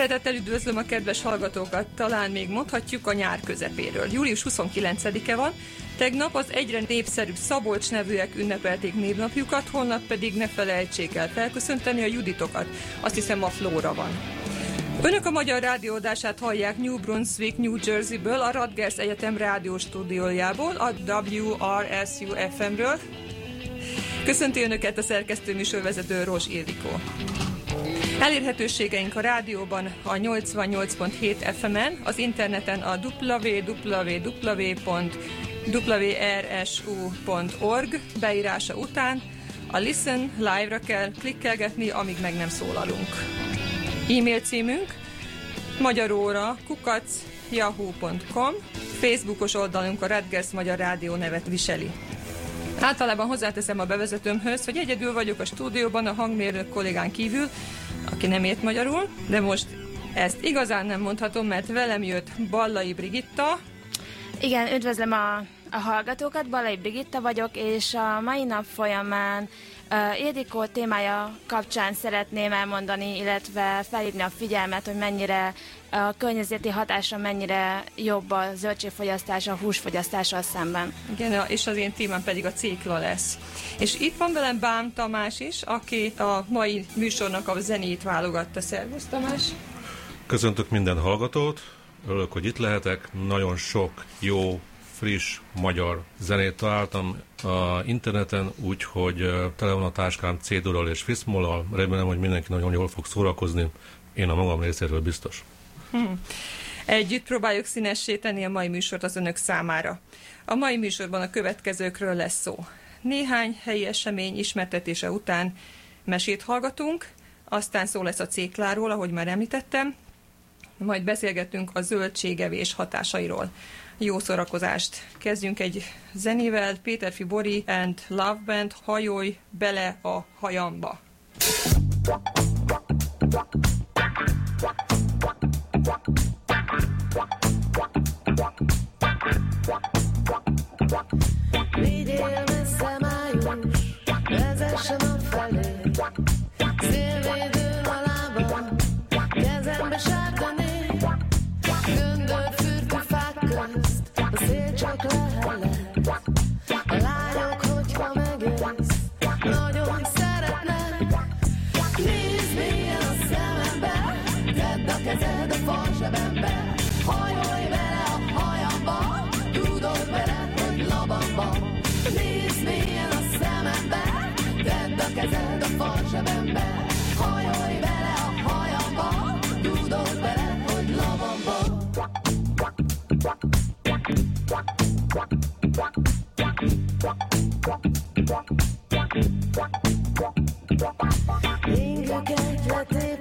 Szeretettel üdvözlöm a kedves hallgatókat, talán még mondhatjuk a nyár közepéről. Július 29-e van, tegnap az egyre népszerűbb Szabolcs nevűek ünnepelték névnapjukat, holnap pedig ne felejtsék el felköszönteni a Juditokat. Azt hiszem a Flóra van. Önök a magyar rádiódását hallják New Brunswick, New Jersey-ből, a Radgers Egyetem rádió stúdiójából, a WRSU FM-ről. Köszönti Önöket a szerkesztő műsorvezető Rós Ildikó. Elérhetőségeink a rádióban a 88.7 FM-en, az interneten a www.wrsu.org beírása után a Listen live-ra kell klikkelgetni, amíg meg nem szólalunk. E-mail címünk magyaróra kukac Facebookos oldalunk a Redgers Magyar Rádió nevet viseli. Általában hozzáteszem a bevezetőmhöz, hogy egyedül vagyok a stúdióban a hangmérnök kollégán kívül, aki nem ért magyarul, de most ezt igazán nem mondhatom, mert velem jött Ballai Brigitta. Igen, üdvözlöm a, a hallgatókat, Ballai Brigitta vagyok, és a mai nap folyamán Ildikó témája kapcsán szeretném elmondani, illetve felhívni a figyelmet, hogy mennyire a környezeti hatása mennyire jobb a zöldségfogyasztás a húsfogyasztással szemben. Igen, és az én témám pedig a cékla lesz. És itt van velem Bám Tamás is, aki a mai műsornak a zenét válogatta. Szervusz Tamás! Köszöntök minden hallgatót, örülök, hogy itt lehetek. Nagyon sok jó, friss magyar zenét találtam a interneten, úgyhogy tele van a táskám cédulal és fiszmollal. Remélem, hogy mindenki nagyon jól fog szórakozni. Én a magam részéről biztos. Hmm. Együtt próbáljuk színessé tenni a mai műsort az önök számára. A mai műsorban a következőkről lesz szó. Néhány helyi esemény ismertetése után mesét hallgatunk, aztán szó lesz a cékláról, ahogy már említettem, majd beszélgetünk a zöldségevés hatásairól. Jó szórakozást! Kezdjünk egy zenével, Péter Fibori and Love Band, hajolj bele a hajamba! Vigyél messze május, vezessen a felé, szélvédőn a lábam, kezembe sárga csak lehelet, a lányok, hogyha megélsz, nagyon szeretnek, nézd mélyen a szemembe, tedd a kezed a falsebembe, hajolj vele a hajamba, tudod vele, hogy labamba, nézd mélyen a szemembe, tedd a kezed a falsebembe, hajolj vele a hajamba, tudod vele, hogy labamba. Ingo Geld,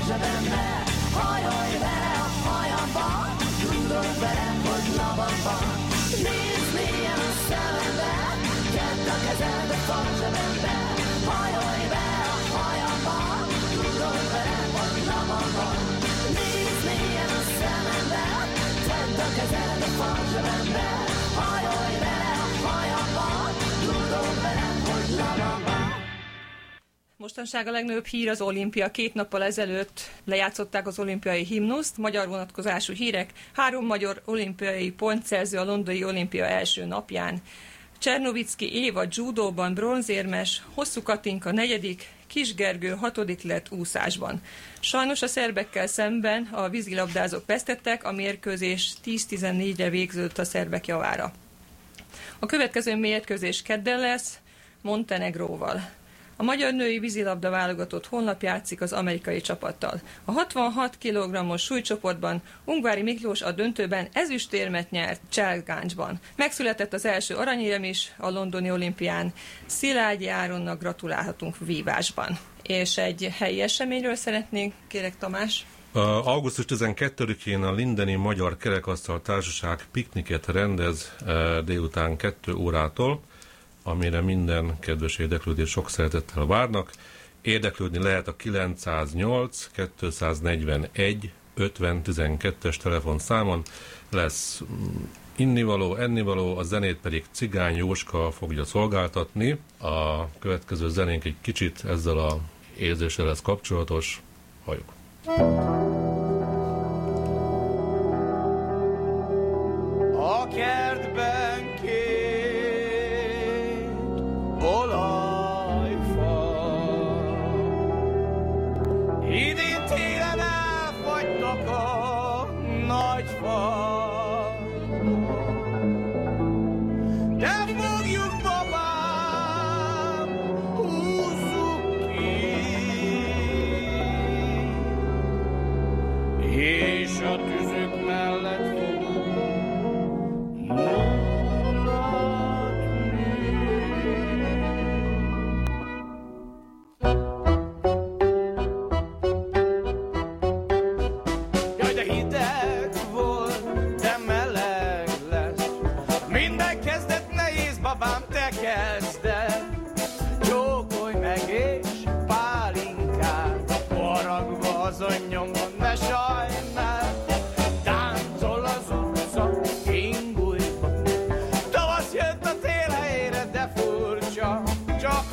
falsebembe, hajolj bele a hajamba, tudod vele, hogy labamba. Nézd mélyen a szemembe, tedd a kezed a falsebembe, hajolj bele a hajamba, tudod vele, hogy labamba. Nézd mélyen a szemembe, tedd a kezed a falsebembe, Mostanság a legnagyobb hír az olimpia. Két nappal ezelőtt lejátszották az olimpiai himnuszt, magyar vonatkozású hírek. Három magyar olimpiai pontszerző a londoni olimpia első napján. Csernovicki Éva judóban bronzérmes, Hosszú Katinka negyedik, Kis Gergő hatodik lett úszásban. Sajnos a szerbekkel szemben a vízilabdázók vesztettek, a mérkőzés 10-14-re végződött a szerbek javára. A következő mérkőzés kedden lesz Montenegróval. A magyar női vízilabda válogatott holnap játszik az amerikai csapattal. A 66 kg-os súlycsoportban Ungvári Miklós a döntőben ezüstérmet nyert Cselgáncsban. Megszületett az első aranyérem is a londoni olimpián. Szilágyi Áronnak gratulálhatunk vívásban. És egy helyi eseményről szeretnénk, kérek Tamás. Augusztus 12-én a Lindeni Magyar Kerekasztal Társaság pikniket rendez e, délután 2 órától, amire minden kedves érdeklődés sok szeretettel várnak. Érdeklődni lehet a 908 241 50 12-es telefonszámon. Lesz mm, innivaló, ennivaló, a zenét pedig Cigány Jóska fogja szolgáltatni. A következő zenénk egy kicsit ezzel a érzéssel lesz kapcsolatos. Halljuk! A kertben két olajfa Idén télen elfagytak a nagy fajok furcsa, csak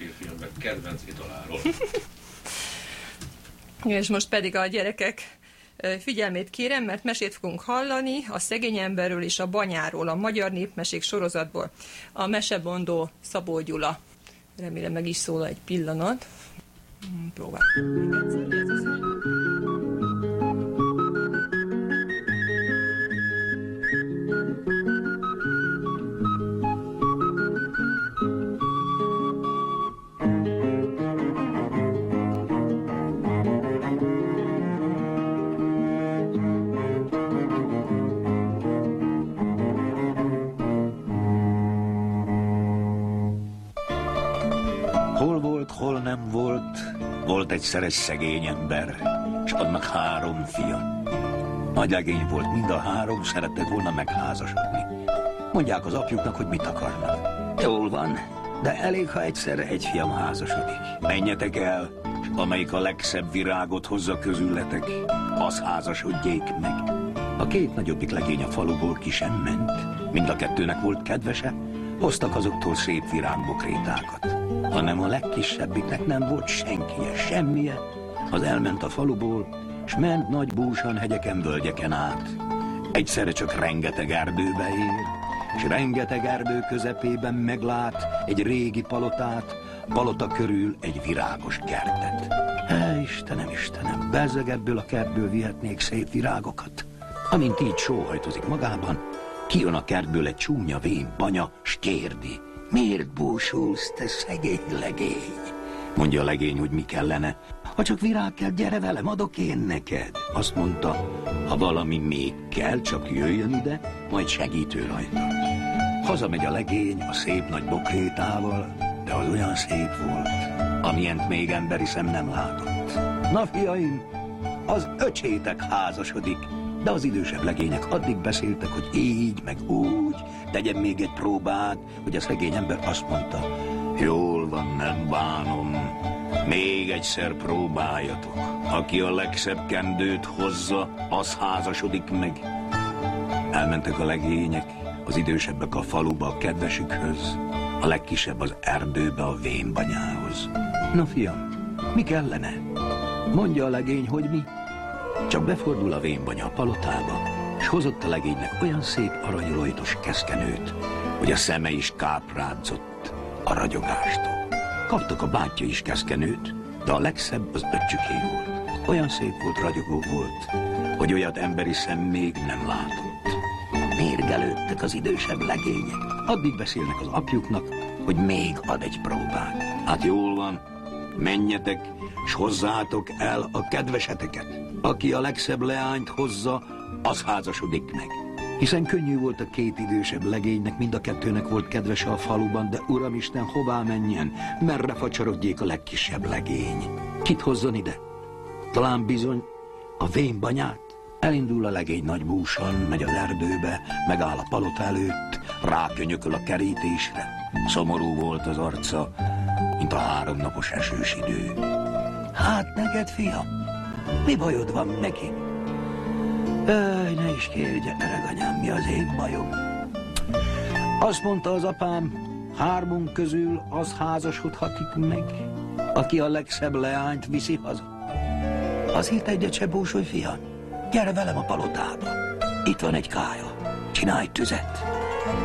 férfiember kedvenc italáról. És most pedig a gyerekek figyelmét kérem, mert mesét fogunk hallani a szegény emberről és a banyáról, a magyar népmesék sorozatból. A mesebondó Szabó Gyula. Remélem meg is szól egy pillanat. Volt egyszer egy szegény ember, és annak három fia. Nagy legény volt, mind a három szerettek volna megházasodni. Mondják az apjuknak, hogy mit akarnak. Jól van, de elég, ha egyszerre egy fiam házasodik. Menjetek el, és amelyik a legszebb virágot hozza közületek, az házasodjék meg. A két nagyobbik legény a faluból ki sem ment. Mind a kettőnek volt kedvese, hoztak azoktól szép virágbokrétákat. Hanem a legkisebbiknek nem volt senkije, semmije. Az elment a faluból, s ment nagy búsan hegyeken, völgyeken át. Egyszerre csak rengeteg erdőbe ér, és rengeteg erdő közepében meglát egy régi palotát, palota körül egy virágos kertet. Hé, Istenem, Istenem, bezzeg ebből a kertből vihetnék szép virágokat. Amint így sóhajtozik magában, kijön a kertből egy csúnya vén banya, s kérdi. Miért búsulsz, te szegény legény? Mondja a legény, hogy mi kellene. Ha csak virág kell, gyere velem, adok én neked. Azt mondta, ha valami még kell, csak jöjjön ide, majd segítő rajta. Hazamegy a legény a szép nagy bokrétával, de az olyan szép volt, amilyent még emberi szem nem látott. Na fiaim, az öcsétek házasodik, de az idősebb legények addig beszéltek, hogy így, meg úgy, tegyen még egy próbát, hogy a szegény ember azt mondta, jól van, nem bánom, még egyszer próbáljatok. Aki a legszebb kendőt hozza, az házasodik meg. Elmentek a legények, az idősebbek a faluba a kedvesükhöz, a legkisebb az erdőbe a vénbanyához. Na fiam, mi kellene? Mondja a legény, hogy mi? Csak befordul a vénbanya a palotába, és hozott a legénynek olyan szép aranyrojtos keszkenőt, hogy a szeme is káprádzott a ragyogástól. Kaptak a bátyja is keszkenőt, de a legszebb az öccsüké volt. Olyan szép volt, ragyogó volt, hogy olyat emberi szem még nem látott. Mérgelődtek az idősebb legények. Addig beszélnek az apjuknak, hogy még ad egy próbát. Hát jól van, menjetek, s hozzátok el a kedveseteket. Aki a legszebb leányt hozza, az házasodik meg. Hiszen könnyű volt a két idősebb legénynek, mind a kettőnek volt kedvese a faluban, de uramisten, hová menjen, merre facsarodjék a legkisebb legény. Kit hozzon ide? Talán bizony a vénbanyát? Elindul a legény nagy búsan, megy az erdőbe, megáll a palota előtt, rákönyököl a kerítésre. Szomorú volt az arca, mint a háromnapos esős idő. Hát neked, fiam, mi bajod van neki? Öj, ne is kérj, öreg anyám, mi az én bajom? Azt mondta az apám, hármunk közül az házasodhatik meg, aki a legszebb leányt viszi haza. Azért egyet se búsulj, fiam. Gyere velem a palotába. Itt van egy kája. Csinálj tüzet.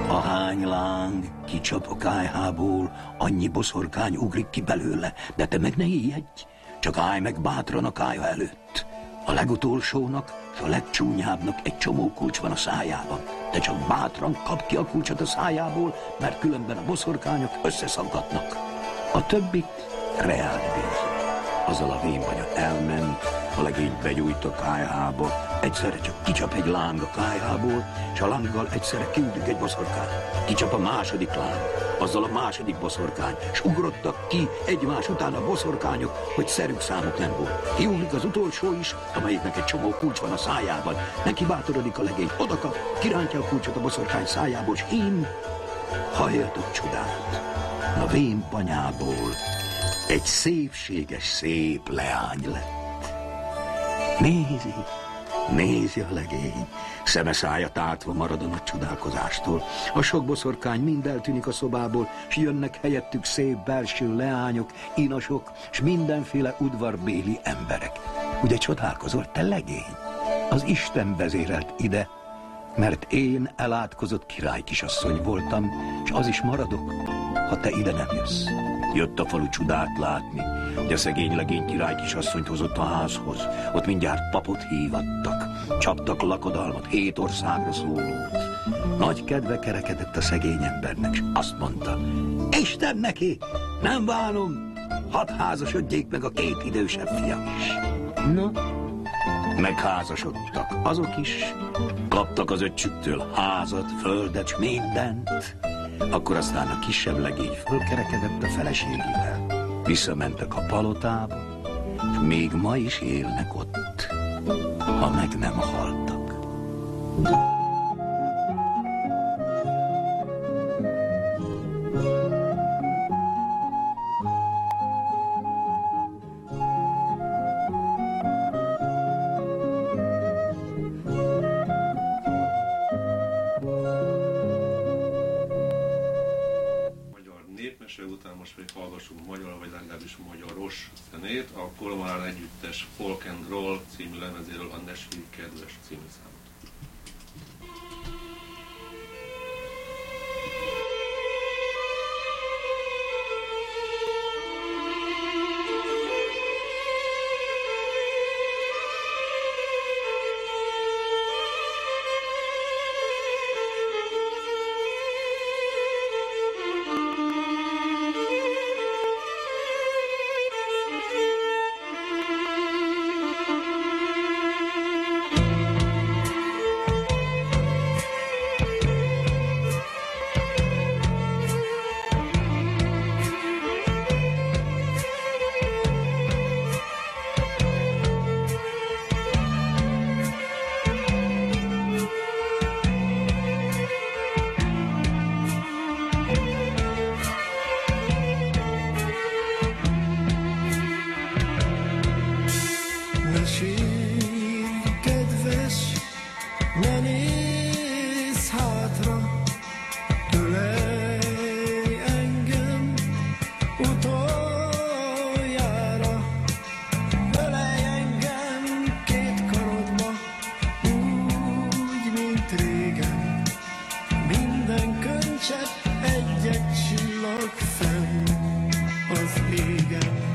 A hány láng kicsap a kájhából, annyi boszorkány ugrik ki belőle, de te meg ne ijedj. Csak állj meg bátran a kája előtt. A legutolsónak és a legcsúnyábbnak egy csomó kulcs van a szájában. De csak bátran kap ki a kulcsot a szájából, mert különben a boszorkányok összeszaggatnak. A többit reált bíz. Azzal a vénbanya elment, a legény begyújt a kájhába, egyszerre csak kicsap egy láng a kájhából, és a lánggal egyszerre kiugrik egy boszorkány. Kicsap a második láng, azzal a második boszorkány, és ugrottak ki egymás után a boszorkányok, hogy szerük számuk nem volt. Kiugrik az utolsó is, amelyiknek egy csomó kulcs van a szájában. Neki bátorodik a legény, odakap, kirántja a kulcsot a boszorkány szájából, és én halljatok csodát. A vén banyából egy szépséges, szép leány lett. Nézi, Nézi a legény, szeme szája tátva marad a nagy csodálkozástól. A sok boszorkány mind eltűnik a szobából, s jönnek helyettük szép belső leányok, inasok, s mindenféle udvarbéli emberek. Ugye csodálkozol, te legény? Az Isten vezérelt ide, mert én elátkozott királykisasszony voltam, és az is maradok, ha te ide nem jössz. Jött a falu csodát látni, a szegény legény királykisasszonyt hozott a házhoz. Ott mindjárt papot hívattak, csaptak lakodalmat, hét országra szólót. Nagy kedve kerekedett a szegény embernek, és azt mondta, Isten neki, nem bánom, hadd házasodjék meg a két idősebb fiam is. No, megházasodtak azok is, kaptak az öccsüktől házat, földet, mindent. Akkor aztán a kisebb legény fölkerekedett a feleségével. Visszamentek a palotába, még ma is élnek ott, ha meg nem haltak. Együttes Folk and Roll című lemezéről a Nashville Kedves című számot. again.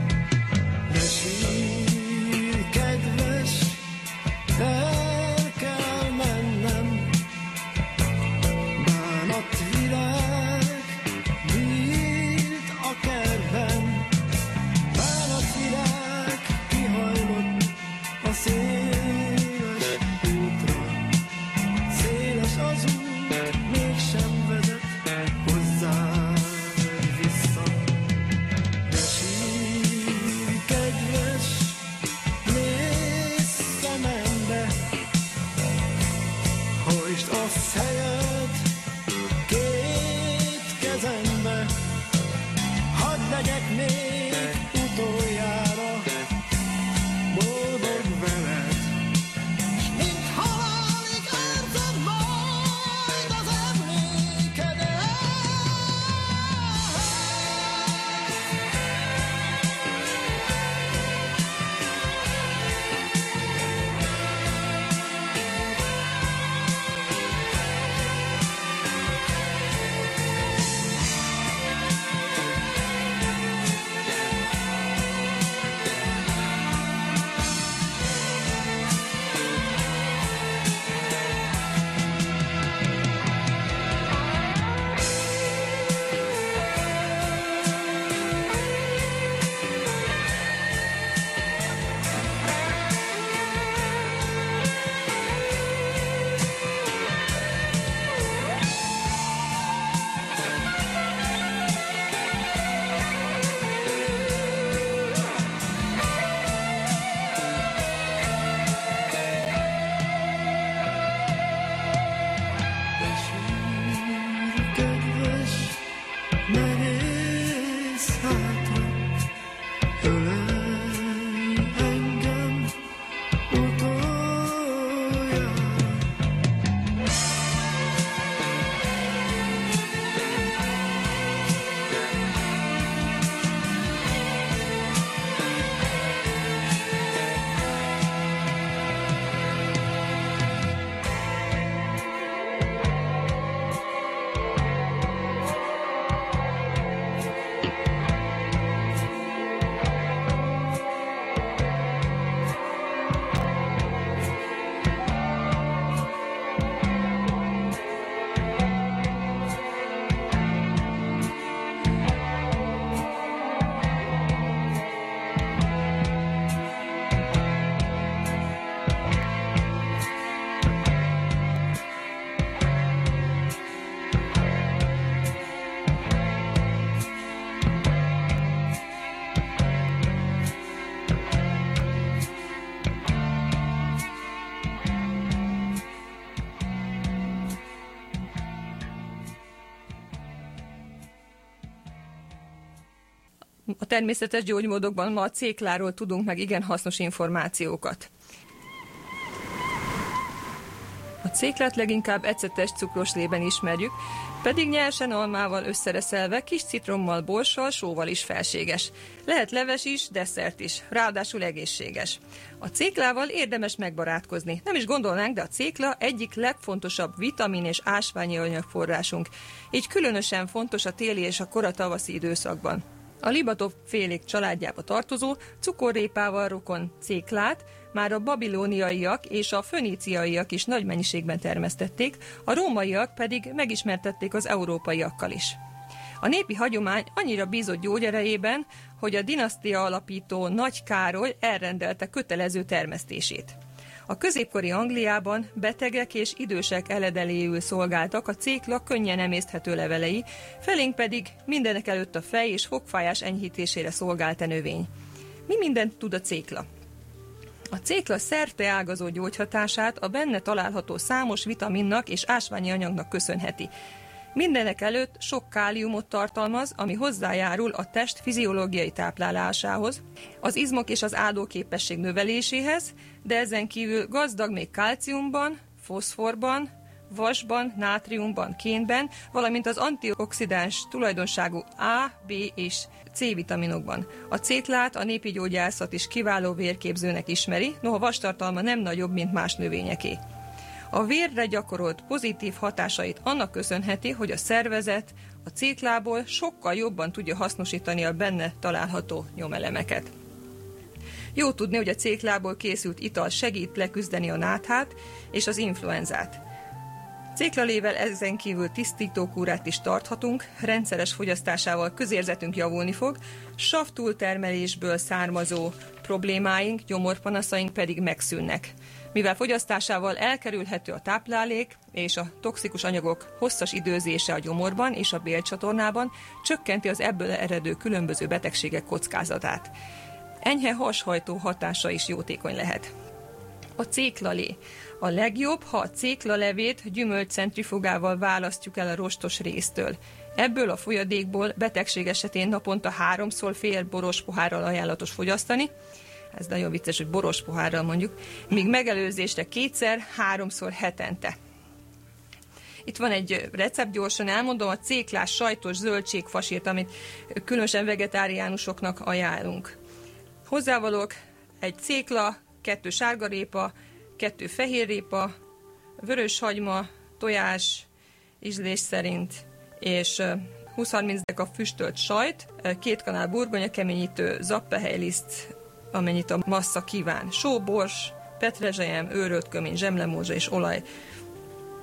Természetes gyógymódokban ma a cékláról tudunk meg igen hasznos információkat. A céklát leginkább ecetes cukros lében ismerjük, pedig nyersen almával összereszelve, kis citrommal, borssal, sóval is felséges. Lehet leves is, desszert is, ráadásul egészséges. A céklával érdemes megbarátkozni. Nem is gondolnánk, de a cékla egyik legfontosabb vitamin és ásványi anyagforrásunk. Így különösen fontos a téli és a koratavaszi időszakban. A Libatov félék családjába tartozó cukorrépával rokon céklát már a babilóniaiak és a föníciaiak is nagy mennyiségben termesztették, a rómaiak pedig megismertették az európaiakkal is. A népi hagyomány annyira bízott gyógyerejében, hogy a dinasztia alapító Nagy Károly elrendelte kötelező termesztését. A középkori Angliában betegek és idősek eledeléül szolgáltak a cékla könnyen emészthető levelei, felénk pedig mindenek előtt a fej és fogfájás enyhítésére szolgált a növény. Mi mindent tud a cékla? A cékla szerte ágazó gyógyhatását a benne található számos vitaminnak és ásványi anyagnak köszönheti. Mindenek előtt sok káliumot tartalmaz, ami hozzájárul a test fiziológiai táplálásához, az izmok és az áldóképesség növeléséhez, de ezen kívül gazdag még kálciumban, foszforban, vasban, nátriumban, kénben, valamint az antioxidáns tulajdonságú A, B és C vitaminokban. A cétlát a népi gyógyászat is kiváló vérképzőnek ismeri, noha vastartalma nem nagyobb, mint más növényeké. A vérre gyakorolt pozitív hatásait annak köszönheti, hogy a szervezet a cétlából sokkal jobban tudja hasznosítani a benne található nyomelemeket. Jó tudni, hogy a céklából készült ital segít leküzdeni a náthát és az influenzát. Céklalével ezen kívül tisztítókúrát is tarthatunk, rendszeres fogyasztásával közérzetünk javulni fog, sav túltermelésből származó problémáink, gyomorpanaszaink pedig megszűnnek. Mivel fogyasztásával elkerülhető a táplálék és a toxikus anyagok hosszas időzése a gyomorban és a bélcsatornában, csökkenti az ebből eredő különböző betegségek kockázatát. Enyhe hashajtó hatása is jótékony lehet. A céklalé. A legjobb, ha a céklalevét gyümölcscentrifugával választjuk el a rostos résztől. Ebből a folyadékból betegség esetén naponta háromszor fél boros pohárral ajánlatos fogyasztani, ez nagyon vicces, hogy boros pohárral mondjuk, míg megelőzésre kétszer, háromszor hetente. Itt van egy recept, gyorsan elmondom, a céklás sajtos zöldségfasírt, amit különösen vegetáriánusoknak ajánlunk. Hozzávalók egy cékla, kettő sárgarépa, kettő fehérrépa, vörös hagyma, tojás, ízlés szerint, és 20-30 deka füstölt sajt, két kanál burgonya, keményítő zappehelyliszt, amennyit a massza kíván, só, bors, petrezselyem, őrölt kömény, zsemlemózsa és olaj.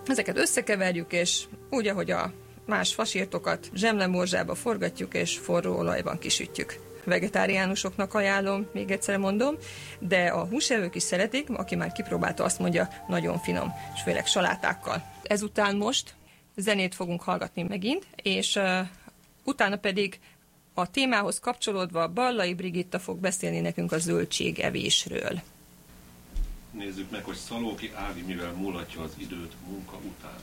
Ezeket összekeverjük, és úgy, ahogy a más fasírtokat zsemlemorzsába forgatjuk, és forró olajban kisütjük vegetáriánusoknak ajánlom, még egyszer mondom, de a húsevők is szeretik, aki már kipróbálta, azt mondja, nagyon finom, és főleg salátákkal. Ezután most zenét fogunk hallgatni megint, és uh, utána pedig a témához kapcsolódva Ballai Brigitta fog beszélni nekünk a zöldségevésről. Nézzük meg, hogy Szalóki Ági mivel múlatja az időt munka után.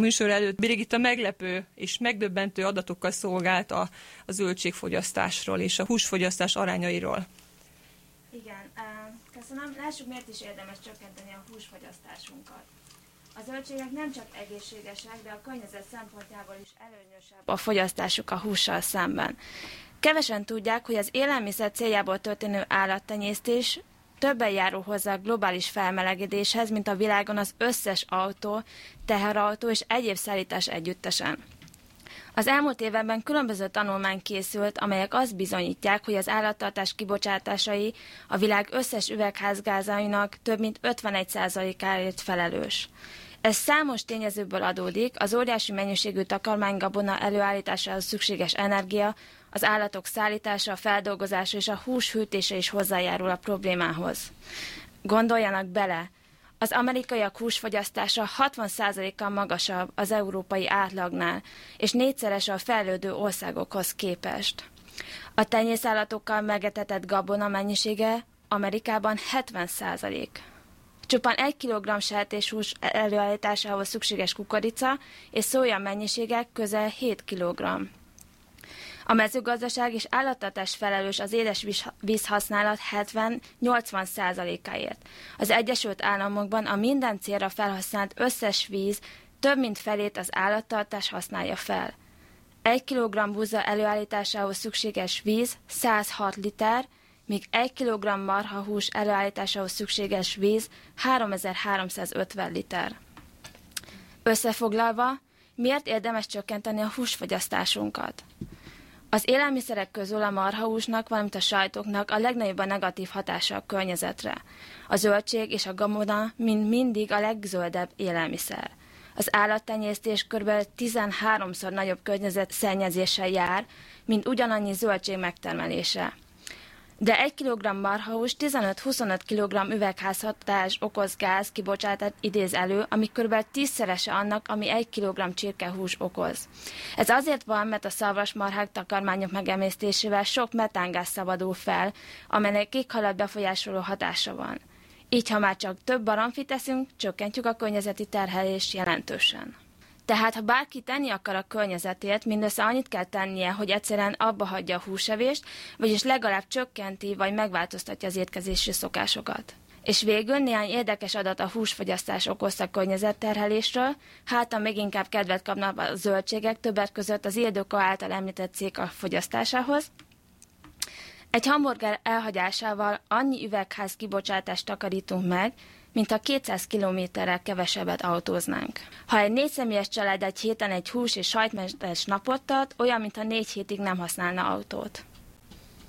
Műsor előtt Brigitta meglepő és megdöbbentő adatokkal szolgált a, a zöldségfogyasztásról és a húsfogyasztás arányairól. Igen, köszönöm. Lássuk, miért is érdemes csökkenteni a húsfogyasztásunkat. A zöldségek nem csak egészségesek, de a környezet szempontjából is előnyösebb a fogyasztásuk a hússal szemben. Kevesen tudják, hogy az élelmiszer céljából történő állattenyésztés többen járul hozzá a globális felmelegedéshez, mint a világon az összes autó, teherautó és egyéb szállítás együttesen. Az elmúlt években különböző tanulmány készült, amelyek azt bizonyítják, hogy az állattartás kibocsátásai a világ összes üvegházgázainak több mint 51%-áért felelős. Ez számos tényezőből adódik, az óriási mennyiségű takarmánygabona előállításához szükséges energia, az állatok szállítása, feldolgozása és a hús hűtése is hozzájárul a problémához. Gondoljanak bele, az amerikaiak húsfogyasztása 60%-kal magasabb az európai átlagnál, és négyszeres a fejlődő országokhoz képest. A tenyészállatokkal megetetett gabona mennyisége Amerikában 70%. Csupán 1 kg sertéshús előállításához szükséges kukorica és szója mennyisége közel 7 kg. A mezőgazdaság és állattartás felelős az édes vízhasználat 70-80 százalékáért. Az Egyesült Államokban a minden célra felhasznált összes víz több mint felét az állattartás használja fel. Egy kilogramm búza előállításához szükséges víz 106 liter, míg egy kilogramm marhahús előállításához szükséges víz 3350 liter. Összefoglalva, miért érdemes csökkenteni a húsfogyasztásunkat? Az élelmiszerek közül a marhahúsnak, valamint a sajtoknak a legnagyobb a negatív hatása a környezetre. A zöldség és a gabona mind mindig a legzöldebb élelmiszer. Az állattenyésztés kb. 13-szor nagyobb környezetszennyezéssel jár, mint ugyanannyi zöldség megtermelése de 1 kg marhahús 15-25 kg üvegházhatás okoz gáz kibocsátát idéz elő, ami kb. tízszerese annak, ami 1 kg csirkehús okoz. Ez azért van, mert a szarvasmarhák takarmányok megemésztésével sok metángáz szabadul fel, amelynek éghajlat befolyásoló hatása van. Így, ha már csak több baromfit teszünk, csökkentjük a környezeti terhelést jelentősen. Tehát, ha bárki tenni akar a környezetért, mindössze annyit kell tennie, hogy egyszerűen abba hagyja a húsevést, vagyis legalább csökkenti vagy megváltoztatja az étkezési szokásokat. És végül néhány érdekes adat a húsfogyasztás okozta környezetterhelésről, hát még inkább kedvet kapnak a zöldségek, többek között az Ildoka által említett cég a fogyasztásához. Egy hamburger elhagyásával annyi üvegház kibocsátást takarítunk meg, mint ha 200 kilométerrel kevesebbet autóznánk. Ha egy négyszemélyes család egy héten egy hús és sajtmentes napot tart, olyan, mintha négy hétig nem használna autót.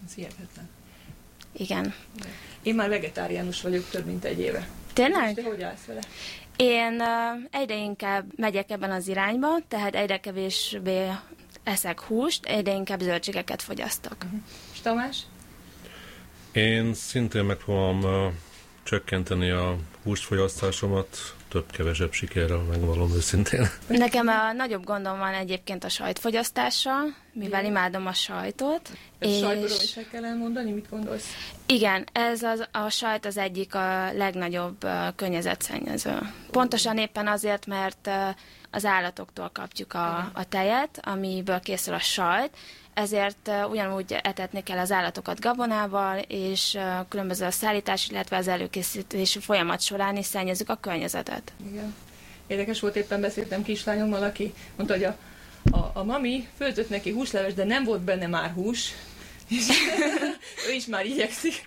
Ez hihetetlen. Igen. Én már vegetáriánus vagyok több mint egy éve. Tényleg? Te hogy állsz vele? Én uh, egyre inkább megyek ebben az irányba, tehát egyre kevésbé eszek húst, egyre inkább zöldségeket fogyasztok. Uh-huh. És Tamás? Én szintén megpróbálom uh, csökkenteni a húsfogyasztásomat, több-kevesebb sikerrel, megvalom őszintén. Nekem a nagyobb gondom van egyébként a sajtfogyasztással, mivel imádom a sajtot. És... Sajtról is el kell elmondani, mit gondolsz? Igen, ez az, a sajt az egyik a legnagyobb uh, környezetszennyező. Pontosan éppen azért, mert uh, az állatoktól kapjuk a, a tejet, amiből készül a sajt, ezért ugyanúgy etetni kell az állatokat gabonával, és különböző a szállítás, illetve az előkészítési folyamat során is szennyezük a környezetet. Igen. Érdekes volt, éppen beszéltem kislányommal, aki mondta, hogy a, a, a mami főzött neki húsleves, de nem volt benne már hús, és ő is már igyekszik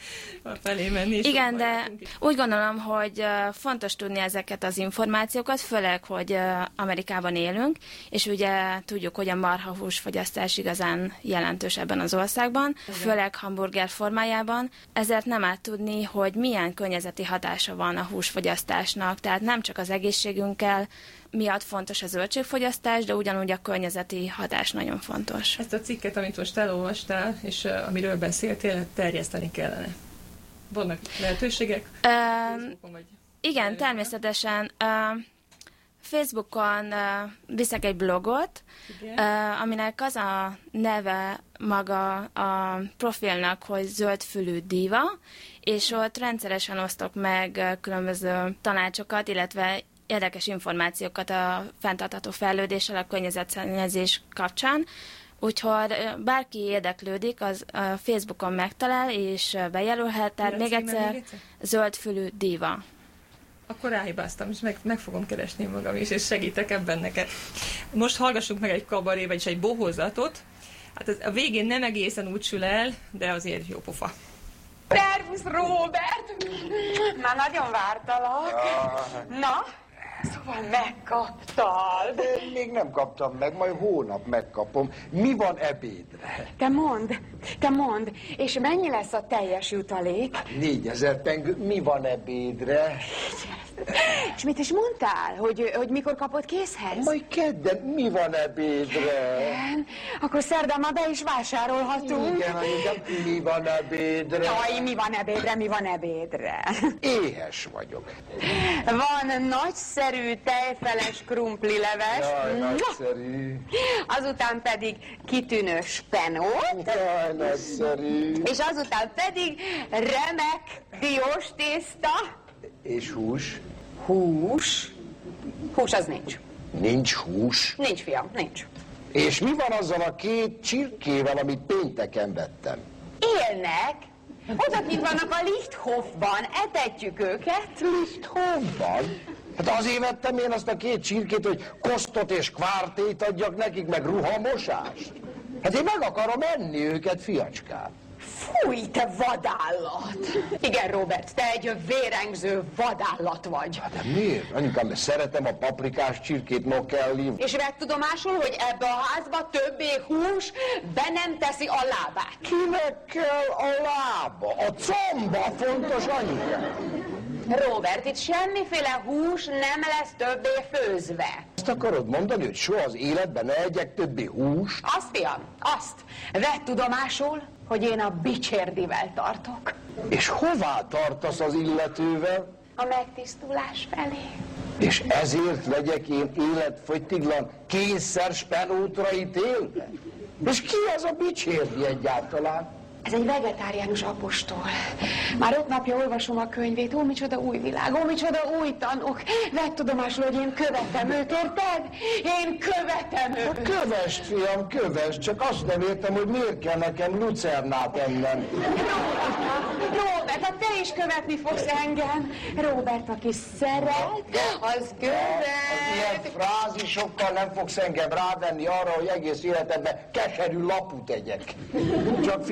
felé menni. Igen, de úgy gondolom, hogy fontos tudni ezeket az információkat, főleg, hogy Amerikában élünk, és ugye tudjuk, hogy a marhahús fogyasztás igazán jelentős ebben az országban, főleg hamburger formájában, ezért nem át tudni, hogy milyen környezeti hatása van a húsfogyasztásnak, tehát nem csak az egészségünkkel, miatt fontos a zöldségfogyasztás, de ugyanúgy a környezeti hatás nagyon fontos. Ezt a cikket, amit most elolvastál, és uh, amiről beszéltél, terjeszteni kellene. Vannak lehetőségek? Vagy igen, természetesen. Uh, Facebookon uh, viszek egy blogot, uh, aminek az a neve maga a profilnak, hogy zöldfülű diva, és ott rendszeresen osztok meg különböző tanácsokat, illetve érdekes információkat a fenntartható fejlődéssel, a környezetszennyezés kapcsán. Úgyhogy bárki érdeklődik, az a Facebookon megtalál, és bejelölhet. Tehát még egyszer, még egyszer? zöldfülű diva. Akkor ráhibáztam, és meg, meg fogom keresni magam is, és segítek ebben neked. Most hallgassunk meg egy kabaré, vagyis egy bohózatot. Hát ez a végén nem egészen úgy sül el, de azért jó pofa. Szervusz, Robert! Már nagyon vártalak. Na, szóval megkaptad. Én még nem kaptam meg, majd hónap megkapom. Mi van ebédre? Te mondd, te mondd, és mennyi lesz a teljes jutalék? Négyezer pengő, mi van ebédre? És mit is mondtál, hogy, hogy mikor kapod készhez? Majd kedden, mi van ebédre? Igen, akkor szerdán már be is vásárolhatunk. Igen, anyukám, mi van ebédre? Jaj, mi van ebédre, mi van ebédre? Éhes vagyok. Van nagyszerű tejfeles krumpli leves, Jaj, nagyszerű. azután pedig kitűnő spenót, Jaj, nagyszerű. és azután pedig remek diós tészta, És hús? hús. Hús az nincs. Nincs hús. Nincs, fiam, nincs. És mi van azzal a két csirkével, amit pénteken vettem? Élnek, ott itt vannak a Lichthofban, etetjük őket. Lichthofban? Hát azért vettem én azt a két csirkét, hogy kosztot és kvártét adjak nekik, meg ruhamosást. Hát én meg akarom enni őket, fiacskám. Fúj, te vadállat! Igen, Robert, te egy vérengző vadállat vagy. De miért? Anyukám, mert szeretem a paprikás csirkét, no És vett tudomásul, hogy ebbe a házba többé hús be nem teszi a lábát. Kinek kell a lába? A comba fontos, anyukám. Robert, itt semmiféle hús nem lesz többé főzve. Azt akarod mondani, hogy soha az életben ne egyek többi húst? Azt, fiam, azt. Vett tudomásul, hogy én a bicsérdivel tartok. És hová tartasz az illetővel? A megtisztulás felé. És ezért legyek én életfogytiglan kényszer spenótra ítélve? És ki az a bicsérdi egyáltalán? Ez egy vegetáriánus apostol. Már öt napja olvasom a könyvét, ó, micsoda új világ, ó, micsoda új tanok. Vett tudomásul, hogy én követem őt, érted? Én követem őt. Kövest, fiam, kövest, csak azt nem értem, hogy miért kell nekem lucernát ennem. Robert, hát te is követni fogsz engem. Robert, aki szeret, az Ilyen követ. frázisokkal nem fogsz engem rávenni arra, hogy egész életemben keserű laput tegyek. Csak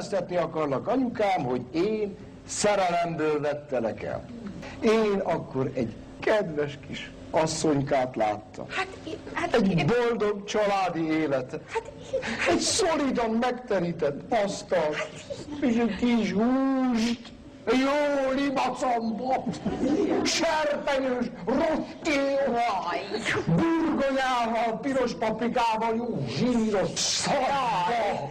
figyelmeztetni akarlak, anyukám, hogy én szerelemből vettelek el. Én akkor egy kedves kis asszonykát láttam. Hát, hát, Egy boldog családi életet. Egy szolidan megterített asztalt. És egy kis húst. Jó libacambot. Serpenyős rostéval. Burgonyával, piros paprikával, jó zsíros szarva.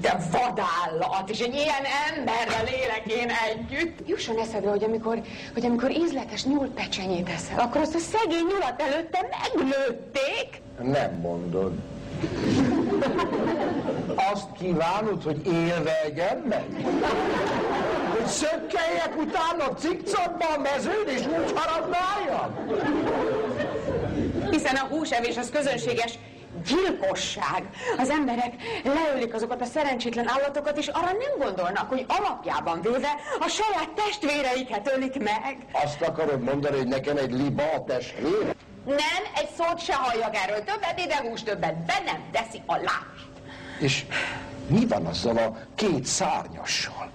Te vadállat, és egy ilyen emberrel élek én együtt. Jusson eszedbe, hogy amikor, hogy amikor ízletes nyúlpecsenyét eszel, akkor azt a szegény nyulat előtte meglőtték. Nem mondod. Azt kívánod, hogy élve egyen meg? Hogy szökkeljek utána cikcakba a mezőn és úgy harabdáljam? Hiszen a húsevés az közönséges gyilkosság. Az emberek leölik azokat a szerencsétlen állatokat, és arra nem gondolnak, hogy alapjában véve a saját testvéreiket ölik meg. Azt akarod mondani, hogy nekem egy liba a testvér? Nem, egy szót se halljak erről. Többet ide hús, többet be nem teszi a lást. És mi van azzal a két szárnyassal?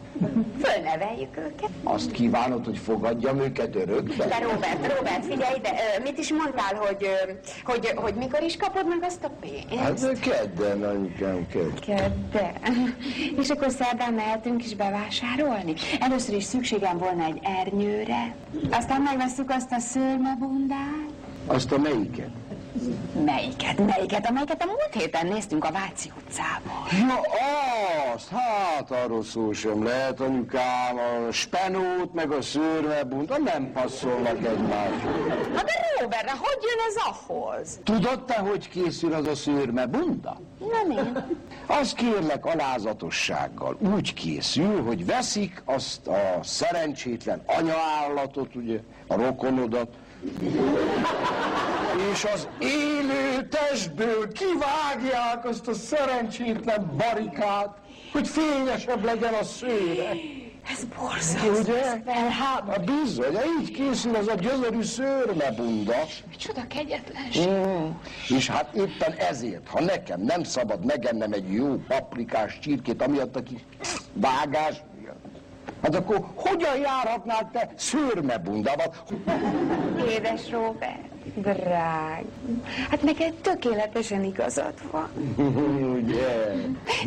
Fölneveljük őket. Azt kívánod, hogy fogadjam őket örökbe? De Robert, Robert, figyelj, de ö, mit is mondtál, hogy, ö, hogy, hogy mikor is kapod meg azt a pénzt? Hát kedden, anyukám, kedden. Kedden. És akkor szerdán mehetünk is bevásárolni? Először is szükségem volna egy ernyőre, aztán megveszük azt a szőrmebundát. Azt a melyiket? Melyiket, melyiket, amelyiket a múlt héten néztünk a Váci utcában. Ja, azt, hát arról szó sem lehet, anyukám, a spenót meg a szőrmebunt, nem passzolnak egymáshoz. Hát de Robert, de hogy jön ez ahhoz? Tudod te, hogy készül az a szőrmebunda? Nem én. Az kérlek alázatossággal úgy készül, hogy veszik azt a szerencsétlen anyaállatot, ugye, a rokonodat, És az élő testből kivágják azt a szerencsétlen barikát, hogy fényesebb legyen a szőre. Ez borzasztó, Ugye? felháborító. Hát bizony, így készül az a gyönyörű szőrmebunda. Micsoda kegyetlenség. Mm. És hát éppen ezért, ha nekem nem szabad megennem egy jó paprikás csirkét, amiatt a kis vágás hát akkor hogyan járhatnál te szőrmebundával? Édes Robert, drág. Hát neked tökéletesen igazad van. Ugye?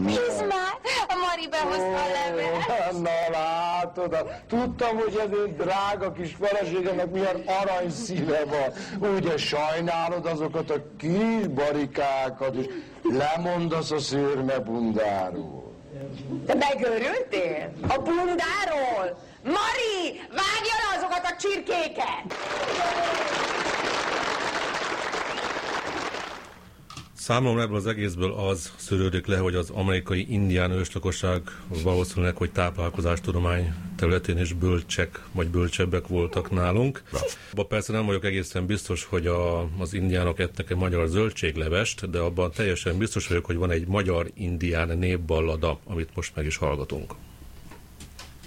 Hisz már, a Mari behozta a levelet. Na látod, hát tudtam, hogy ez egy drága kis feleségenek milyen arany szíve van. Ugye sajnálod azokat a kis barikákat, és lemondasz a szőrmebundáról. Te megőrültél? A bundáról? Mari, vágja le azokat a csirkéket! Számomra ebből az egészből az szűrődik le, hogy az amerikai indián őslakosság valószínűleg, hogy táplálkozástudomány területén is bölcsek vagy bölcsebbek voltak nálunk. Abban persze nem vagyok egészen biztos, hogy a, az indiánok ettek egy magyar zöldséglevest, de abban teljesen biztos vagyok, hogy van egy magyar indián népballada, amit most meg is hallgatunk.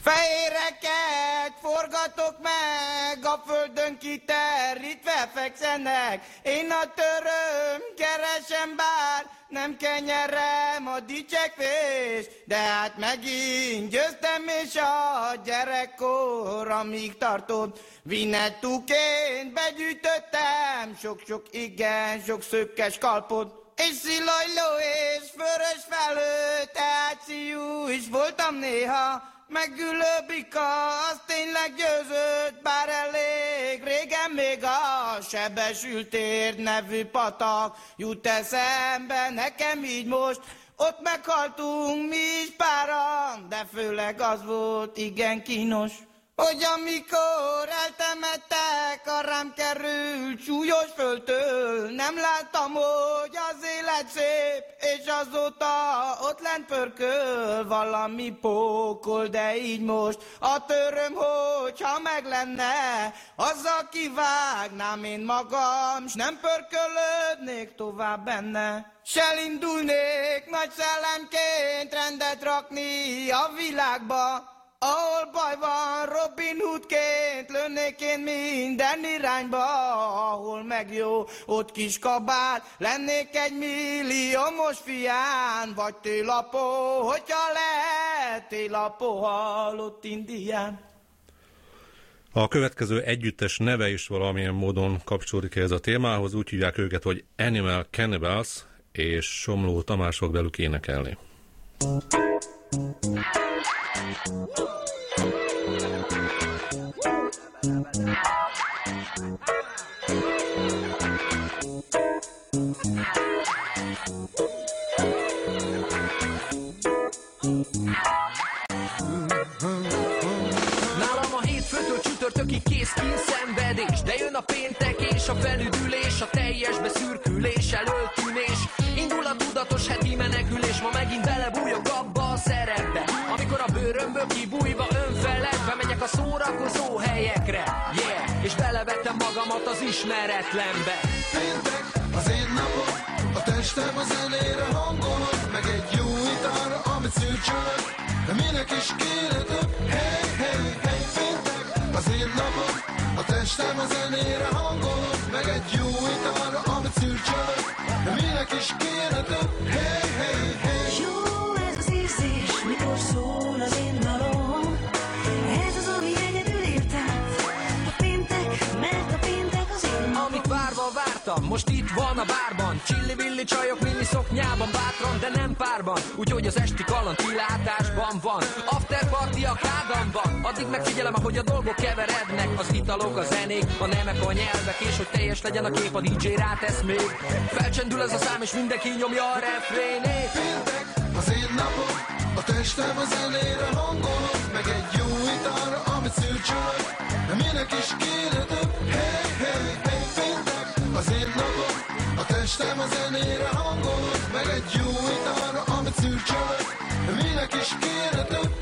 Fehéreket forgatok meg, a földön kiterítve fekszenek. Én a töröm keresem bár, nem kenyerem a dicsekvés, de hát megint győztem, és a gyerekkor, amíg tartott, Vinettúként begyűjtöttem sok-sok igen, sok szökkes kalpot. És szilajló és vörös felőtt, tehát szíjú is voltam néha, Megülő bika, az tényleg győzött, bár elég régen még a sebesült tér nevű patak jut eszembe nekem így most. Ott meghaltunk mi is páran, de főleg az volt igen kínos. Hogy amikor eltemettek a rám került súlyos földtől, nem láttam, hogy az élet szép, és azóta ott lent pörköl. Valami pókol, de így most a töröm, hogyha meg lenne, azzal kivágnám én magam, s nem pörkölődnék tovább benne. S elindulnék nagy szellemként rendet rakni a világba, ahol baj van, Robin Hoodként lőnék én minden irányba, ahol meg jó, ott kis kabát, lennék egy milliómos fián, vagy télapó, hogyha lehet, télapó halott indián. A következő együttes neve is valamilyen módon kapcsolódik ehhez a témához, úgy hívják őket, hogy Animal Cannibals, és Somló Tamás fog velük énekelni. A hétfőtől csütörtökig kész szenvedés De jön a és a felüdülés A teljes beszürkülés, elöltűnés Indul a tudatos heti menekülés Ma megint belebújok abba a szerepbe Bőrömből kibújva önfeledve Megyek a szórakozó helyekre. Yeah, és belevettem magamat az ismeretlenbe. Péntek az én napom, a testem a zenére hangolok, meg egy jó italra, amit szűrcsölök, de minek is kéne több, hey, hey, hey, péntek az én napom, a testem a zenére hangolok, meg egy jó italra, amit szűrcsölök, de minek is kéne több, hey, hey, hey. Van a bárban. Csilli-villi csajok mini szoknyában Bátran, de nem párban. Úgyhogy az esti kaland kilátásban van. After party a kágamban. Addig megfigyelem, ahogy a dolgok keverednek. Az italok, a zenék, a nemek, a nyelvek És hogy teljes legyen a kép, a DJ rátesz még. Felcsendül ez a szám, és mindenki nyomja a refrénét. Péntek az én napom, a testem a zenére hangolok, meg egy jó italra, amit szűrcsölök, de minek is kéne több, hey, a testem a zenére hangolok, meg egy jó italra, amit szűrcsölök, de minek is kéne több,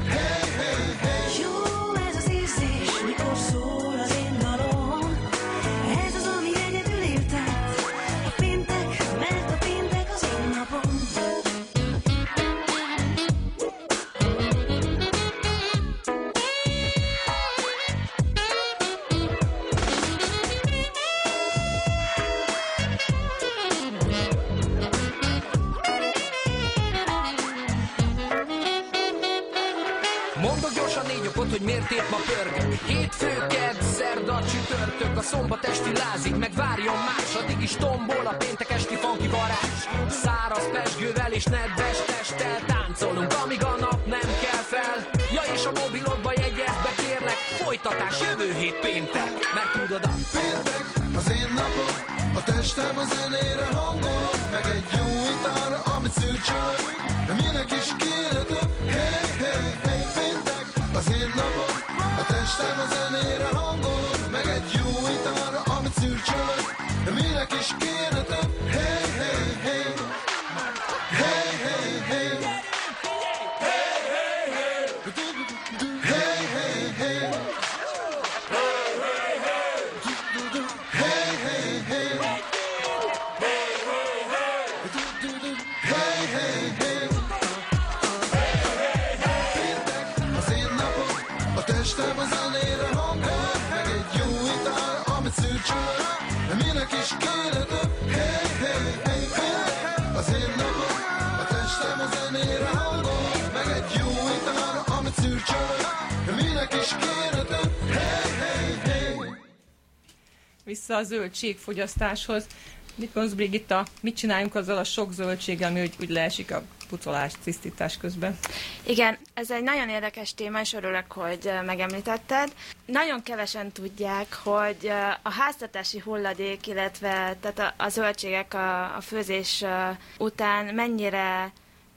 épp ma pörgök Hétfő, kedd, szerda, csütörtök A szombat esti lázik, meg várjon más. Addig is tombol a péntek esti funky varázs. Száraz pesgővel és nedves testtel Táncolunk, amíg a nap nem kell fel. Ja és a mobilodba jegyezd be kérlek Folytatás jövő hét péntek. Mert tudod a Péntek az én napom, a testem a zenére hangolok, meg egy jó italra, amit szűrcsölök, de minek is kéne testem a zenére hangolok, meg egy jó italra, amit szűrcsölök, de minek is kéne több, Vissza a zöldségfogyasztáshoz. Mit mondsz, Brigitta, mit csináljunk azzal a sok zöldséggel, ami úgy, úgy leesik a pucolás, tisztítás közben? Igen, ez egy nagyon érdekes téma, és örülök, hogy megemlítetted. Nagyon kevesen tudják, hogy a háztartási hulladék, illetve tehát a, a zöldségek a, a főzés után mennyire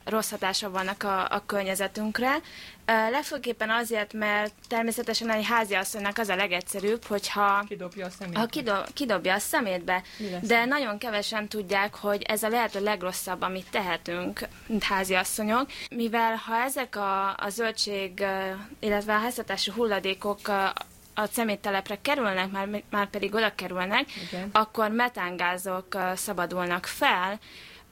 rossz hatása vannak a, a környezetünkre. Legfőképpen azért, mert természetesen egy háziasszonynak az a legegyszerűbb, hogyha Kidobja a szemét. ha kido, kidobja a szemétbe, de nagyon kevesen tudják, hogy ez a lehető legrosszabb, amit tehetünk, mint háziasszonyok, mivel ha ezek a, a zöldség, illetve a háztartási hulladékok a szeméttelepre kerülnek, már, már pedig oda kerülnek, Igen. akkor metángázok szabadulnak fel,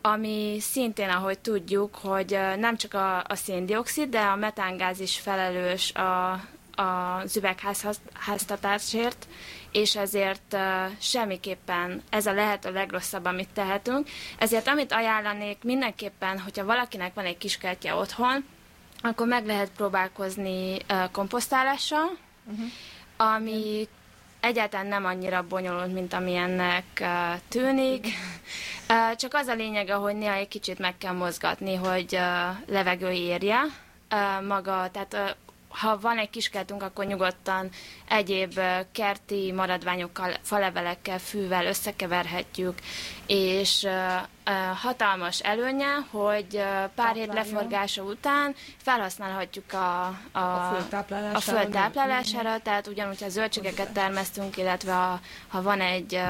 ami szintén, ahogy tudjuk, hogy nem csak a, a széndiokszid, de a metángáz is felelős a, az üvegháztatásért, és ezért uh, semmiképpen ez a lehet a legrosszabb, amit tehetünk. Ezért amit ajánlanék mindenképpen, hogyha valakinek van egy kiskertje otthon, akkor meg lehet próbálkozni uh, komposztálással, uh-huh. ami egyáltalán nem annyira bonyolult, mint amilyennek tűnik. Csak az a lényege, hogy néha egy kicsit meg kell mozgatni, hogy levegő érje maga, tehát ha van egy kiskertünk, akkor nyugodtan egyéb kerti maradványokkal, falevelekkel, fűvel összekeverhetjük, és hatalmas előnye, hogy pár hét leforgása után felhasználhatjuk a, a, A föld táplálására. a föld táplálására, tehát ugyanúgy, ha zöldségeket termesztünk, illetve ha, ha van egy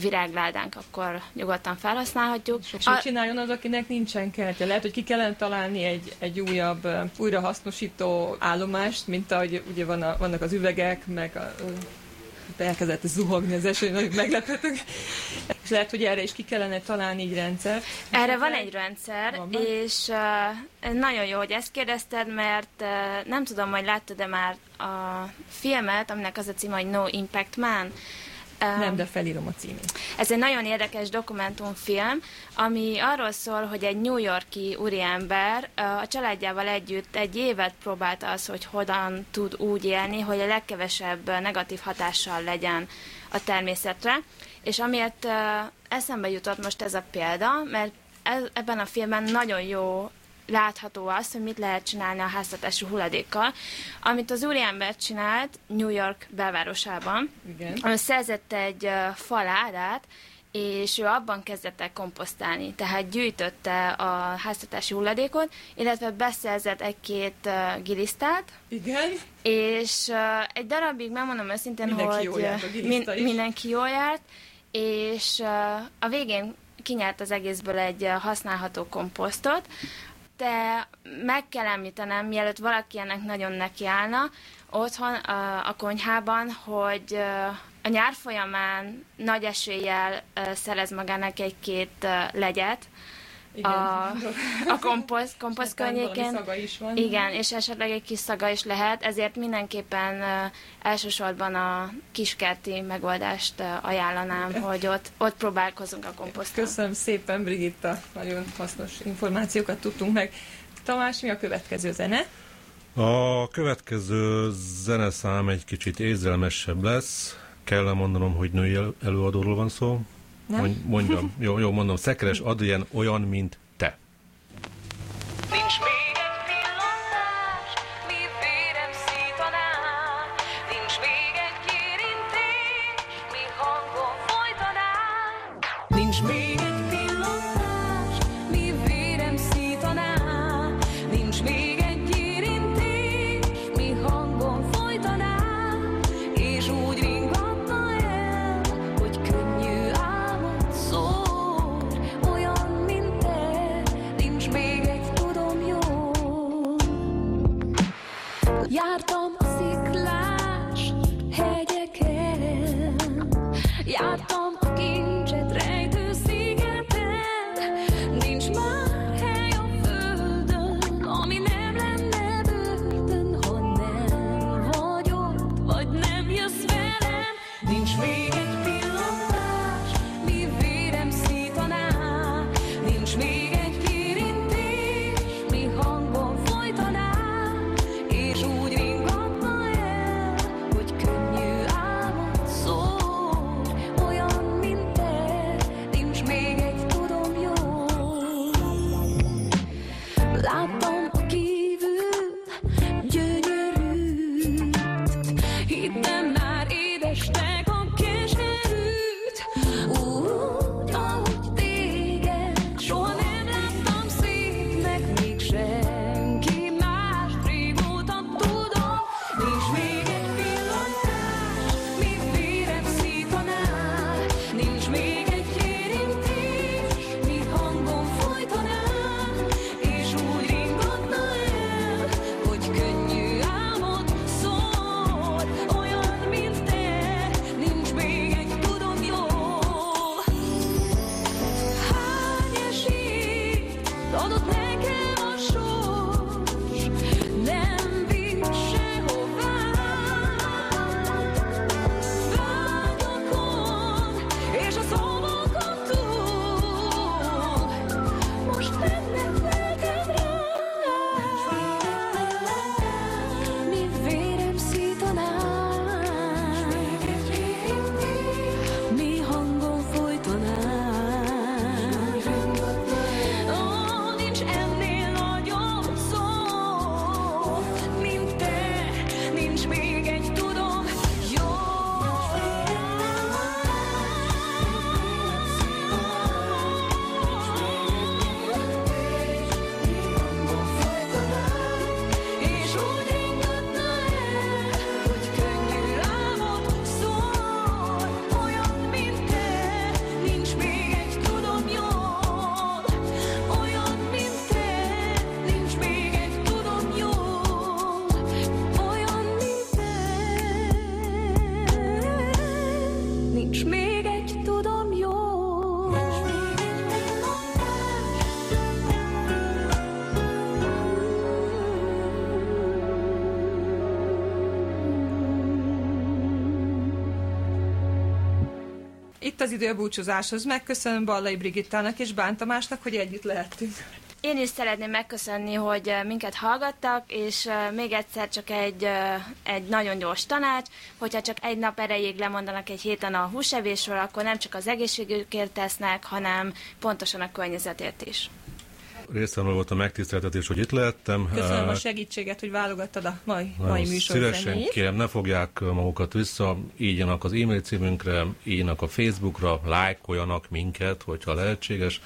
virágládánk, akkor nyugodtan felhasználhatjuk. És mit csináljon az, akinek nincsen kertje? Lehet, hogy ki kellene találni egy, egy újabb újrahasznosító állomást, mint ahogy ugye van a, vannak az üvegek, meg a, elkezdett zuhogni az eső, nagyon meglepetünk. És lehet, hogy erre is ki kellene találni egy rendszert. Erre van egy rendszer, Van és uh, nagyon jó, hogy ezt kérdezted, mert uh, nem tudom, hogy láttad-e már a filmet, aminek az a címe, hogy No Impact Man. Um, Nem, de felírom a címét. Ez egy nagyon érdekes dokumentumfilm, ami arról szól, hogy egy New Yorki úriember a családjával együtt egy évet próbálta az, hogy hogyan tud úgy élni, hogy a legkevesebb negatív hatással legyen a természetre. És amiért eszembe jutott most ez a példa, mert ez, ebben a filmben nagyon jó látható az, hogy mit lehet csinálni a háztartási hulladékkal, amit az úriember csinált New York belvárosában. Igen. Ő szerzett egy faládát, és ő abban kezdett el komposztálni, tehát gyűjtötte a háztartási hulladékot, illetve beszerzett egy-két gilisztát, Igen. és egy darabig, megmondom őszintén, Mindenki hogy jól járt, a is. mindenki jól járt, és a végén kinyert az egészből egy használható komposztot, de meg kell említenem, mielőtt valaki ennek nagyon nekiállna, otthon a, a konyhában, hogy a nyár folyamán nagy eséllyel szerez magának egy-két legyet, Igen. a, a komposzt, komposzt környékén. szaga is van. Igen, és esetleg egy kis szaga is lehet, ezért mindenképpen uh, elsősorban a kiskerti megoldást uh, ajánlanám, hogy ott, ott próbálkozunk a komposzttal. Köszönöm szépen, Brigitta. Nagyon hasznos információkat tudtunk meg. Tamás, mi a következő zene? A következő zeneszám egy kicsit érzelmesebb lesz. Kell mondanom, hogy női el- előadóról van szó? Nem? Mondj- Mondjam. Jó, jó, mondom. Szekeres Adrien olyan, mint te. Nincs még egy pillantás, mi vérem szítaná. Nincs még Jártam a Itt az idő a búcsúzáshoz. Megköszönöm Ballai Brigittának és Bán hogy együtt lehettünk. Én is szeretném megköszönni, hogy eh, minket hallgattak, és eh, még egyszer csak egy, eh, egy nagyon gyors tanács, hogyha csak egy nap erejéig lemondanak egy héten a húsevésről, akkor nem csak az egészségükért tesznek, hanem pontosan a környezetért is. Részemről volt a megtiszteltetés, hogy itt lehettem. Köszönöm a Eh, segítséget, hogy válogattad a mai, mai műsor Szívesen zenéjét. kérem, ne fogják magukat vissza, írjanak az e-mail címünkre, írjanak a Facebookra, lájkoljanak minket, hogyha lehetséges.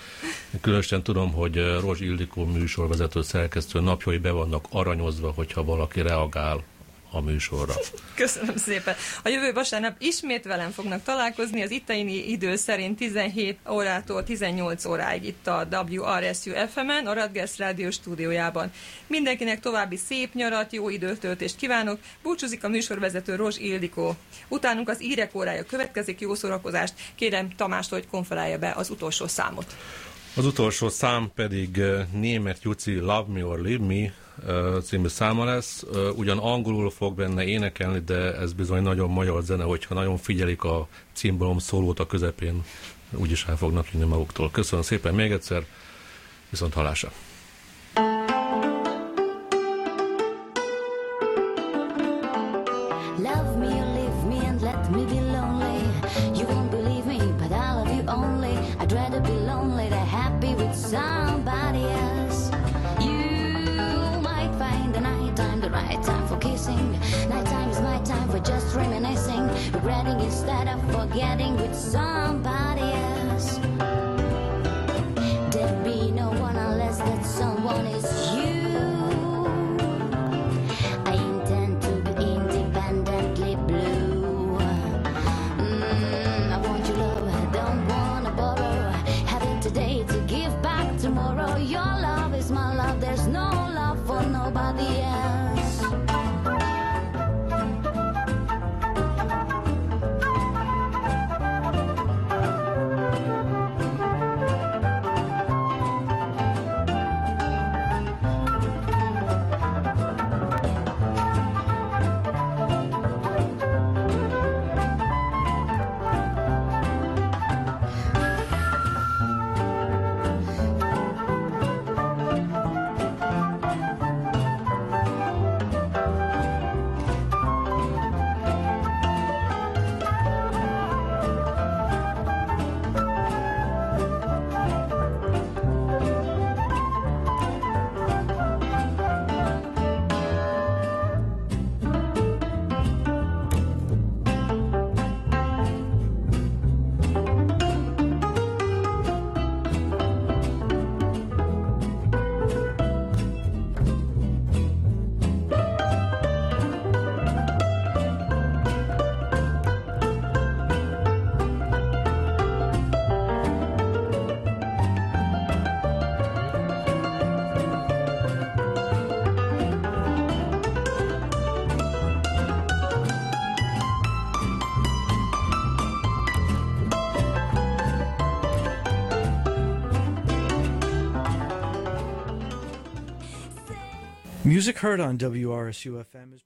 Különösen tudom, hogy eh, Rozs Ildikó műsorvezető szerkesztő napjai be vannak aranyozva, hogyha valaki reagál a műsorra. Köszönöm szépen. A jövő vasárnap ismét velem fognak találkozni, az itteni idő szerint 17 órától 18 óráig itt a WRSU FM-en, a Radgers Rádió stúdiójában. Mindenkinek további szép nyarat, jó időtöltést kívánok. Búcsúzik a műsorvezető Rozs Ildikó. Utánunk az írek órája következik, jó szórakozást. Kérem Tamást, hogy konferálja be az utolsó számot. Az utolsó szám pedig eh, német Juci Love Me or Leave Me című száma lesz. Ugyan angolul fog benne énekelni, de ez bizony nagyon magyar zene, hogyha nagyon figyelik a cimbalom szólót a közepén, úgyis el fognak jönni maguktól. Köszönöm szépen még egyszer, viszont halásra. getting with somebody. Music heard on WRSU FM is